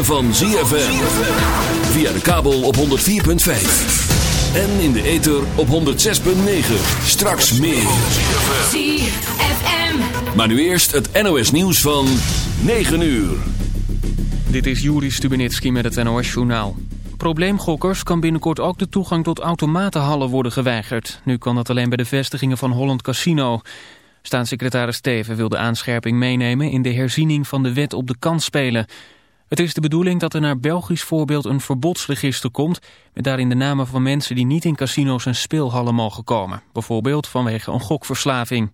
ritme van ZFM. Via de kabel op 104.5. En in de ether op 106.9. Straks meer. ZFM. Maar nu eerst het NOS nieuws van 9 uur. Dit is Juri Stubenitski met het NOS-journaal. Probleemgokkers kan binnenkort ook de toegang tot automatenhallen worden geweigerd. Nu kan dat alleen bij de vestigingen van Holland Casino. Staatssecretaris Steven wil de aanscherping meenemen in de herziening van de wet op de kansspelen. Het is de bedoeling dat er naar Belgisch voorbeeld een verbodsregister komt... met daarin de namen van mensen die niet in casino's en speelhallen mogen komen. Bijvoorbeeld vanwege een gokverslaving.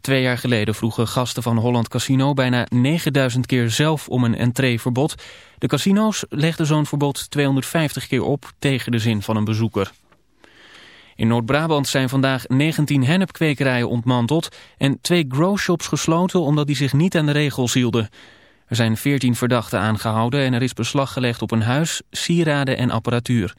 Twee jaar geleden vroegen gasten van Holland Casino bijna 9000 keer zelf om een entreeverbod. De casino's legden zo'n verbod 250 keer op tegen de zin van een bezoeker. In Noord-Brabant zijn vandaag 19 hennepkwekerijen ontmanteld en twee growshops gesloten omdat die zich niet aan de regels hielden. Er zijn 14 verdachten aangehouden en er is beslag gelegd op een huis, sieraden en apparatuur.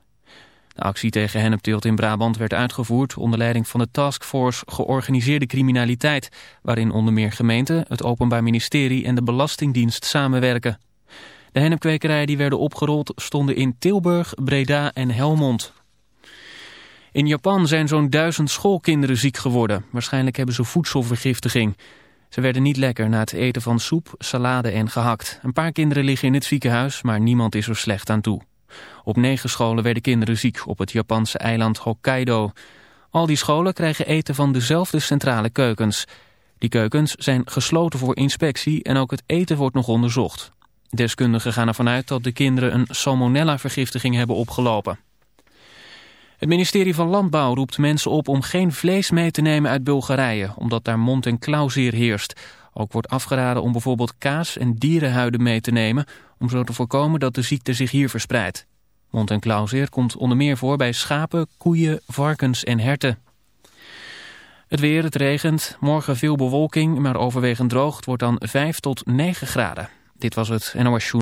De actie tegen hennepteelt in Brabant werd uitgevoerd onder leiding van de Taskforce Georganiseerde Criminaliteit, waarin onder meer gemeenten, het Openbaar Ministerie en de Belastingdienst samenwerken. De hennepkwekerijen die werden opgerold stonden in Tilburg, Breda en Helmond. In Japan zijn zo'n duizend schoolkinderen ziek geworden. Waarschijnlijk hebben ze voedselvergiftiging. Ze werden niet lekker na het eten van soep, salade en gehakt. Een paar kinderen liggen in het ziekenhuis, maar niemand is er slecht aan toe. Op negen scholen werden kinderen ziek op het Japanse eiland Hokkaido. Al die scholen krijgen eten van dezelfde centrale keukens. Die keukens zijn gesloten voor inspectie en ook het eten wordt nog onderzocht. Deskundigen gaan ervan uit dat de kinderen een salmonella-vergiftiging hebben opgelopen. Het ministerie van Landbouw roept mensen op om geen vlees mee te nemen uit Bulgarije, omdat daar mond- en klauwzeer heerst. Ook wordt afgeraden om bijvoorbeeld kaas en dierenhuiden mee te nemen, om zo te voorkomen dat de ziekte zich hier verspreidt. Mond- en klauwzeer komt onder meer voor bij schapen, koeien, varkens en herten. Het weer, het regent, morgen veel bewolking, maar overwegend droog. Het wordt dan 5 tot 9 graden. Dit was het NOS Show.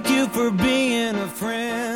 Thank you for being a friend.